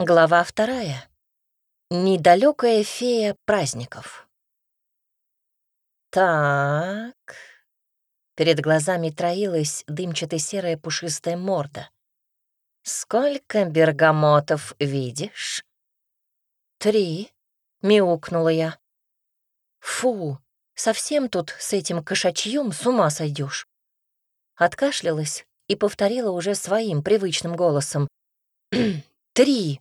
Глава вторая. Недалекая фея праздников. Так. Перед глазами троилась дымчато-серая пушистая морда. «Сколько бергамотов видишь?» «Три», — мяукнула я. «Фу, совсем тут с этим кошачьем с ума сойдешь. Откашлялась и повторила уже своим привычным голосом. «Три!»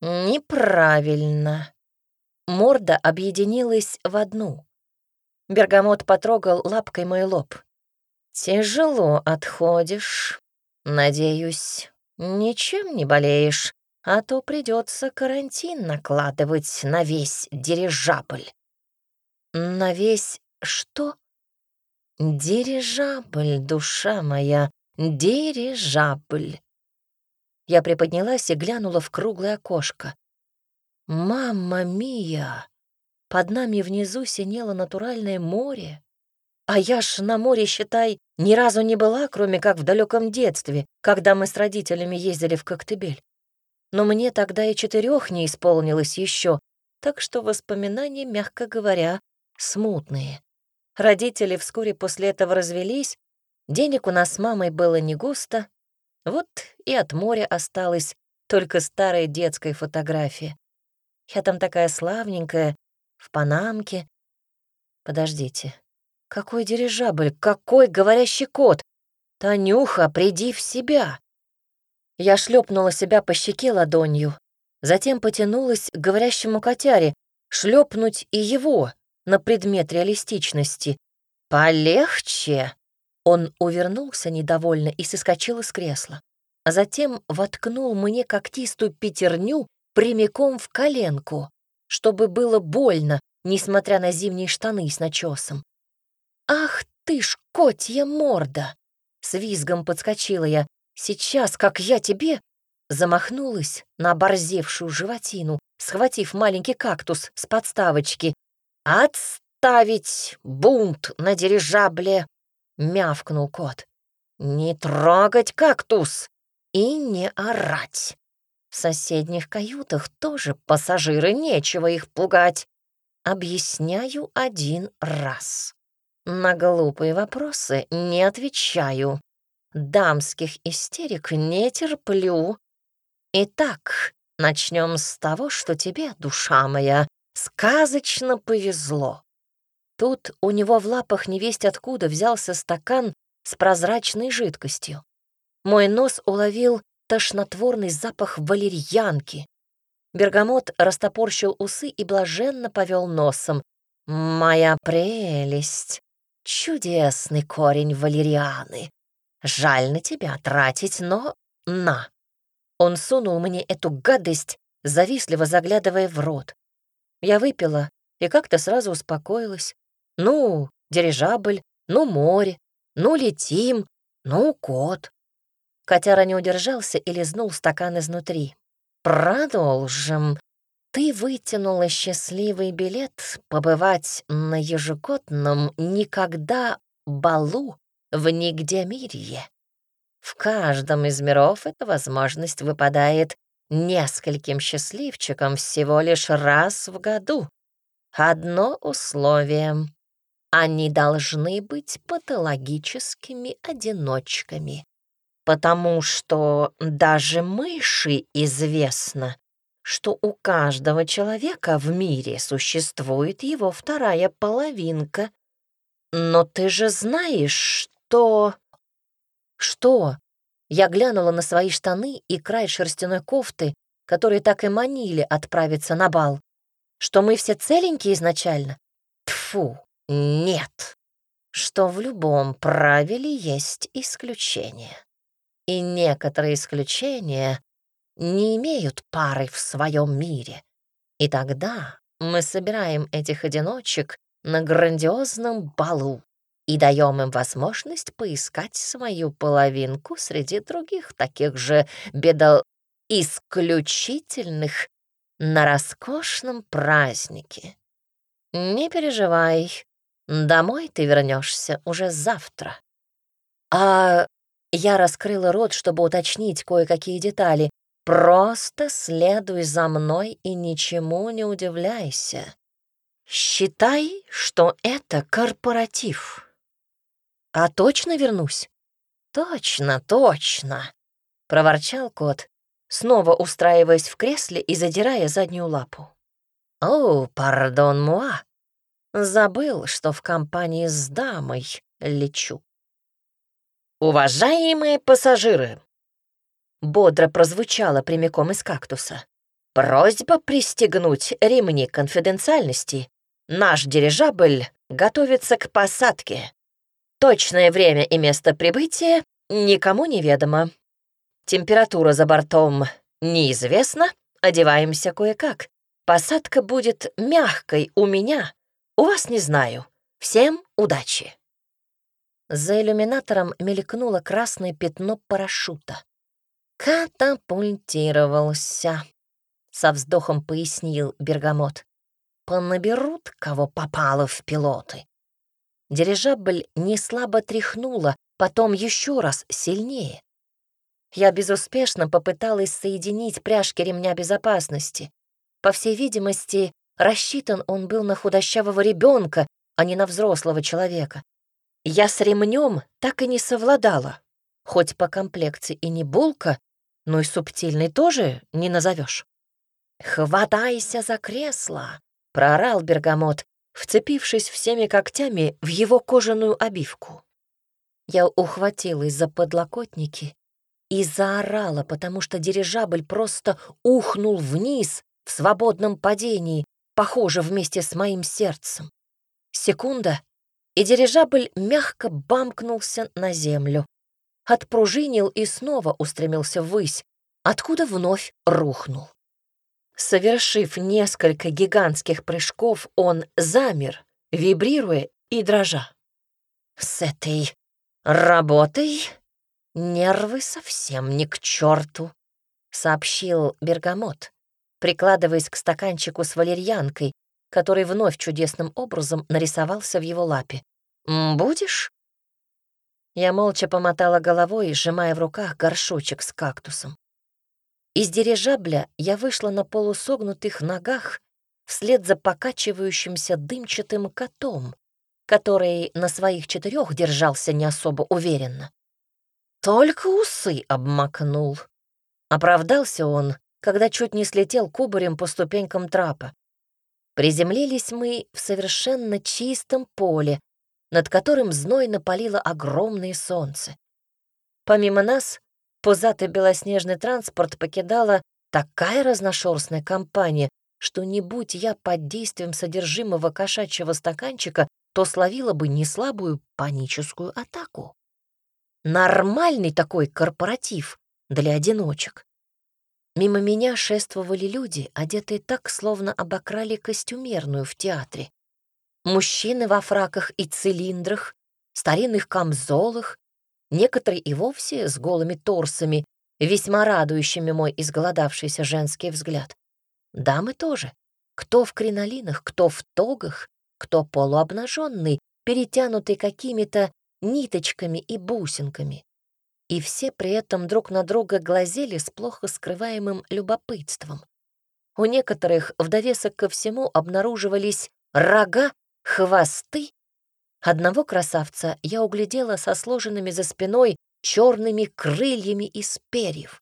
«Неправильно». Морда объединилась в одну. Бергамот потрогал лапкой мой лоб. «Тяжело отходишь. Надеюсь, ничем не болеешь, а то придется карантин накладывать на весь дирижабль». «На весь что?» «Дирижабль, душа моя, дирижабль». Я приподнялась и глянула в круглое окошко. «Мамма мия!» Под нами внизу синело натуральное море. А я ж на море, считай, ни разу не была, кроме как в далеком детстве, когда мы с родителями ездили в Коктебель. Но мне тогда и четырех не исполнилось еще, так что воспоминания, мягко говоря, смутные. Родители вскоре после этого развелись, денег у нас с мамой было не густо, вот и от моря осталась только старая детская фотография. Я там такая славненькая, в панамке. Подождите, какой дирижабль, какой говорящий кот? Танюха, приди в себя. Я шлепнула себя по щеке ладонью, затем потянулась к говорящему котяре, шлепнуть и его на предмет реалистичности. «Полегче!» Он увернулся недовольно и соскочил из кресла, а затем воткнул мне когтистую пятерню прямиком в коленку, чтобы было больно, несмотря на зимние штаны с начесом. «Ах ты ж, котья морда!» С визгом подскочила я. «Сейчас, как я тебе...» Замахнулась на оборзевшую животину, схватив маленький кактус с подставочки. «Отставить бунт на дирижабле!» Мявкнул кот. «Не трогать кактус и не орать. В соседних каютах тоже пассажиры, нечего их пугать. Объясняю один раз. На глупые вопросы не отвечаю. Дамских истерик не терплю. Итак, начнем с того, что тебе, душа моя, сказочно повезло. Тут у него в лапах невесть откуда взялся стакан с прозрачной жидкостью. Мой нос уловил тошнотворный запах валерьянки. Бергамот растопорщил усы и блаженно повел носом. «Моя прелесть! Чудесный корень валерианы! Жаль на тебя тратить, но на!» Он сунул мне эту гадость, завистливо заглядывая в рот. Я выпила и как-то сразу успокоилась. Ну, дирижабль, ну, море, ну, летим, ну, кот. Котяра не удержался и лизнул стакан изнутри. «Продолжим. Ты вытянула счастливый билет побывать на ежегодном никогда балу в нигде мире. В каждом из миров эта возможность выпадает нескольким счастливчикам всего лишь раз в году. Одно условие они должны быть патологическими одиночками, потому что даже мыши известно, что у каждого человека в мире существует его вторая половинка. Но ты же знаешь, что... Что? Я глянула на свои штаны и край шерстяной кофты, которые так и манили отправиться на бал. Что мы все целенькие изначально? Тфу. Нет, что в любом правиле есть исключения. И некоторые исключения не имеют пары в своем мире. И тогда мы собираем этих одиночек на грандиозном балу и даем им возможность поискать свою половинку среди других таких же бедол исключительных на роскошном празднике. Не переживай, Домой ты вернешься уже завтра. А я раскрыла рот, чтобы уточнить кое-какие детали, Просто следуй за мной и ничему не удивляйся. Считай, что это корпоратив. А точно вернусь? Точно, точно, проворчал кот, снова устраиваясь в кресле и задирая заднюю лапу. «О, пардон, муа. Забыл, что в компании с дамой лечу». «Уважаемые пассажиры!» Бодро прозвучало прямиком из кактуса. «Просьба пристегнуть ремни конфиденциальности. Наш дирижабль готовится к посадке. Точное время и место прибытия никому не ведомо. Температура за бортом неизвестна, одеваемся кое-как. Посадка будет мягкой у меня, у вас не знаю. Всем удачи. За иллюминатором мелькнуло красное пятно парашюта. «Катапультировался», — со вздохом пояснил Бергамот. «Понаберут, кого попало в пилоты». Дирижабль не слабо тряхнула, потом еще раз сильнее. Я безуспешно попыталась соединить пряжки ремня безопасности. По всей видимости, рассчитан он был на худощавого ребенка, а не на взрослого человека. Я с ремнем так и не совладала. Хоть по комплекции и не булка, но и субтильный тоже не назовешь. «Хватайся за кресло!» — проорал Бергамот, вцепившись всеми когтями в его кожаную обивку. Я ухватилась за подлокотники и заорала, потому что дирижабль просто ухнул вниз в свободном падении, похоже, вместе с моим сердцем. Секунда, и дирижабль мягко бамкнулся на землю, отпружинил и снова устремился ввысь, откуда вновь рухнул. Совершив несколько гигантских прыжков, он замер, вибрируя и дрожа. С этой работой «Нервы совсем не к черту», — сообщил Бергамот, прикладываясь к стаканчику с валерьянкой, который вновь чудесным образом нарисовался в его лапе. «Будешь?» Я молча помотала головой, сжимая в руках горшочек с кактусом. Из дирижабля я вышла на полусогнутых ногах вслед за покачивающимся дымчатым котом, который на своих четырех держался не особо уверенно. Только усы обмакнул. Оправдался он, когда чуть не слетел кубарем по ступенькам трапа. Приземлились мы в совершенно чистом поле, над которым знойно палило огромное солнце. Помимо нас, пузатый белоснежный транспорт покидала такая разношерстная компания, что не будь я под действием содержимого кошачьего стаканчика, то словила бы неслабую паническую атаку. Нормальный такой корпоратив для одиночек. Мимо меня шествовали люди, одетые так, словно обокрали костюмерную в театре. Мужчины во фраках и цилиндрах, старинных камзолах, некоторые и вовсе с голыми торсами, весьма радующими мой изголодавшийся женский взгляд. Дамы тоже. Кто в кринолинах, кто в тогах, кто полуобнаженный, перетянутый какими-то ниточками и бусинками. И все при этом друг на друга глазели с плохо скрываемым любопытством. У некоторых в довесок ко всему обнаруживались рога, хвосты. Одного красавца я углядела со сложенными за спиной черными крыльями из перьев.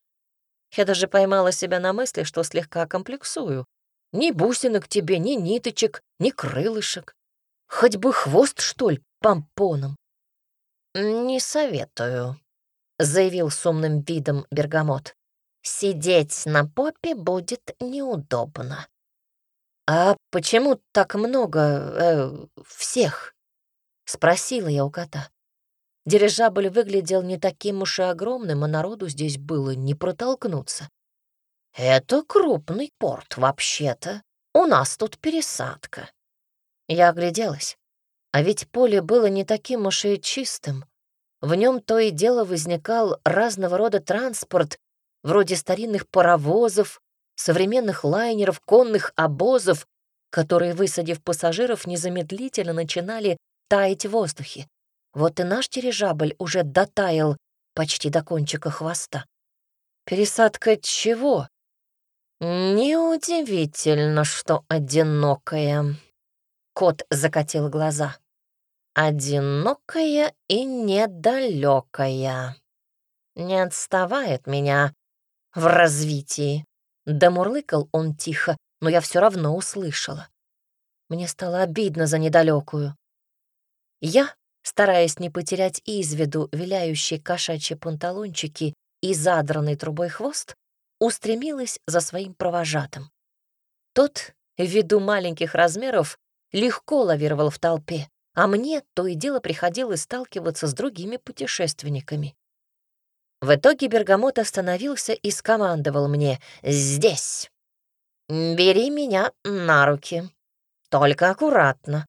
Я даже поймала себя на мысли, что слегка комплексую. Ни бусинок тебе, ни ниточек, ни крылышек. Хоть бы хвост, что ли, помпоном. «Не советую», — заявил с умным видом Бергамот. «Сидеть на попе будет неудобно». «А почему так много... Э, всех?» — спросила я у кота. Дирижабль выглядел не таким уж и огромным, а народу здесь было не протолкнуться. «Это крупный порт, вообще-то. У нас тут пересадка». Я огляделась. А ведь поле было не таким уж и чистым. В нем то и дело возникал разного рода транспорт, вроде старинных паровозов, современных лайнеров, конных обозов, которые, высадив пассажиров, незамедлительно начинали таять в воздухе. Вот и наш дирижабль уже дотаял почти до кончика хвоста. Пересадка чего? Неудивительно, что одинокая. Кот закатил глаза. Одинокая и недалекая. Не отставает меня в развитии. Домурлыкал он тихо, но я все равно услышала. Мне стало обидно за недалекую. Я, стараясь не потерять из виду виляющие кошачьи панталончики и задранный трубой хвост, устремилась за своим провожатым. Тот, ввиду маленьких размеров, легко лавировал в толпе, а мне то и дело приходилось сталкиваться с другими путешественниками. В итоге Бергамот остановился и скомандовал мне «Здесь! Бери меня на руки, только аккуратно».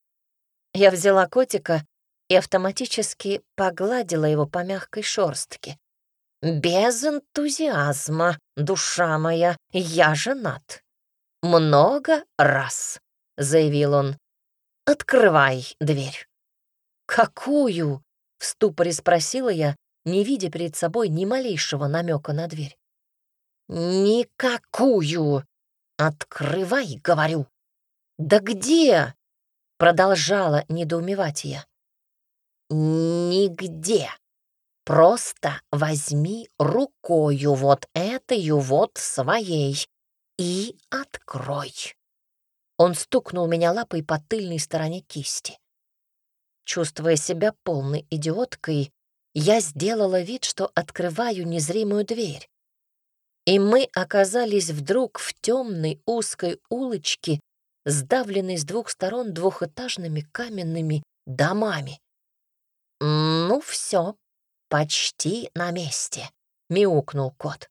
Я взяла котика и автоматически погладила его по мягкой шорстке. «Без энтузиазма, душа моя, я женат. Много раз», — заявил он. «Открывай дверь». «Какую?» — в ступоре спросила я, не видя перед собой ни малейшего намека на дверь. «Никакую! Открывай, говорю!» «Да где?» — продолжала недоумевать я. «Нигде!» Просто возьми рукою вот этою вот своей и открой. Он стукнул меня лапой по тыльной стороне кисти. Чувствуя себя полной идиоткой, я сделала вид, что открываю незримую дверь. И мы оказались вдруг в темной узкой улочке, сдавленной с двух сторон двухэтажными каменными домами. Ну все, «Почти на месте», — мяукнул кот.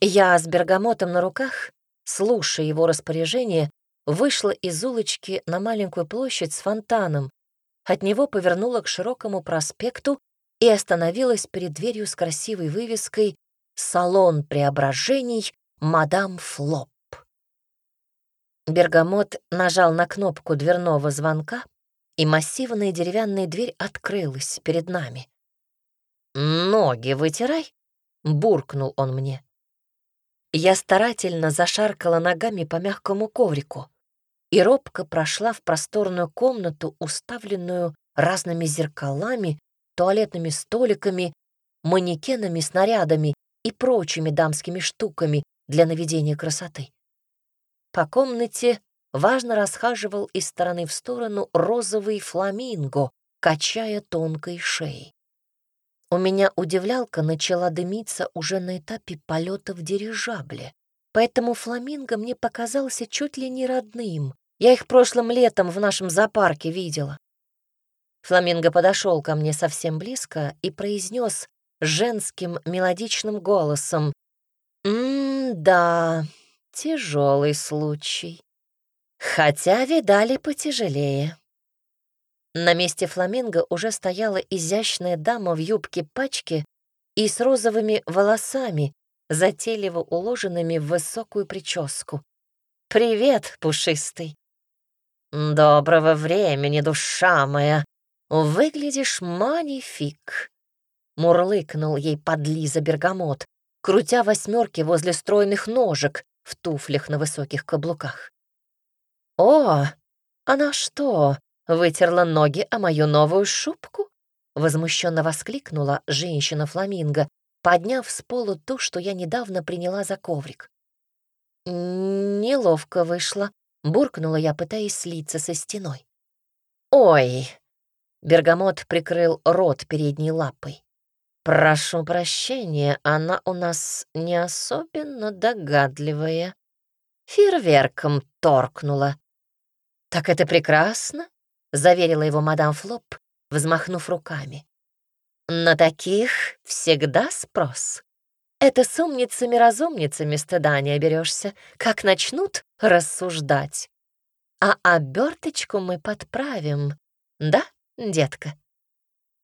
Я с бергамотом на руках, слушая его распоряжение, вышла из улочки на маленькую площадь с фонтаном. От него повернула к широкому проспекту и остановилась перед дверью с красивой вывеской «Салон преображений Мадам Флоп». Бергамот нажал на кнопку дверного звонка, и массивная деревянная дверь открылась перед нами. «Ноги вытирай», — буркнул он мне. Я старательно зашаркала ногами по мягкому коврику и робко прошла в просторную комнату, уставленную разными зеркалами, туалетными столиками, манекенами, снарядами и прочими дамскими штуками для наведения красоты. По комнате важно расхаживал из стороны в сторону розовый фламинго, качая тонкой шеей. У меня удивлялка начала дымиться уже на этапе полета в дирижабле, поэтому фламинго мне показался чуть ли не родным. Я их прошлым летом в нашем зоопарке видела. Фламинго подошел ко мне совсем близко и произнес женским мелодичным голосом «М-да, тяжелый случай. Хотя видали потяжелее». На месте фламинго уже стояла изящная дама в юбке-пачке и с розовыми волосами, затейливо уложенными в высокую прическу. «Привет, пушистый!» «Доброго времени, душа моя! Выглядишь манифик!» Мурлыкнул ей подлиза бергамот, крутя восьмерки возле стройных ножек в туфлях на высоких каблуках. «О, она что, вытерла ноги о мою новую шубку?» — возмущенно воскликнула женщина-фламинго, подняв с пола то, что я недавно приняла за коврик. «Неловко вышло», — буркнула я, пытаясь слиться со стеной. «Ой!» — Бергамот прикрыл рот передней лапой. «Прошу прощения, она у нас не особенно догадливая. Фейерверком торкнула. Так это прекрасно, — заверила его мадам Флоп, взмахнув руками. «На таких всегда спрос. Это с умницами-разумницами стыда не оберешься, как начнут рассуждать. А оберточку мы подправим, да, детка?»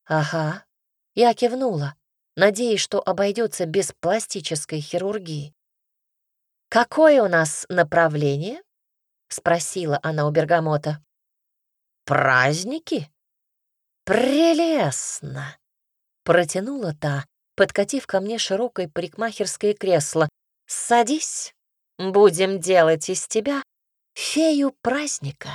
«Ага», — я кивнула, надеясь, что обойдется без пластической хирургии. «Какое у нас направление?» — спросила она у Бергамота праздники?» «Прелестно!» — протянула та, подкатив ко мне широкое парикмахерское кресло. «Садись, будем делать из тебя фею праздника».